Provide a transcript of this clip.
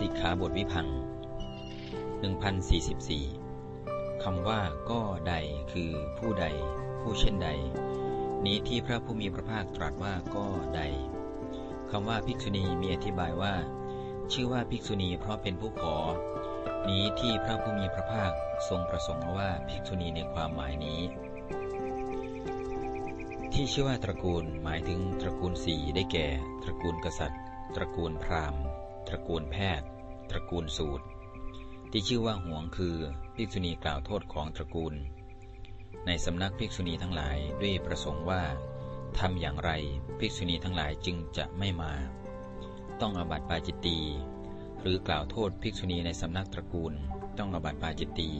สิกขาบทวิพัง1044คำว่าก็ใดคือผู้ใด ผู้เช่นใด นี้ที่พระผู้มีพระภาคตรัสว่าก็ใดคำว่าภิกษุณีมีอธิบายว่า ชื่อว่าภิกษุณีเพราะเป็นผู้ขอ นี้ที่พระผู้มีพระภาคทรงประสงค์ว่าภิกษุณีในความหมายนี้ ที่ชื่อว่าตระกูลหมายถึงตระกูลสี่ได้แก่ ตระกูลกษัตริย์ ตระกูลพราหมณ์ ตระกูลแพทย์ ตระกูลสูตร ที่ชื่อว่าห่วงคือภิกษุณีกล่าวโทษของตระกูล ในสำนักภิกษุณีทั้งหลายด้วยประสงค์ว่าทำอย่างไรภิกษุณีทั้งหลายจึงจะไม่มา ต้องอบัติปาจิตตีหรือกล่าวโทษภิกษุณีในสำนักตระกูล ต้องอบัติปาจิตตี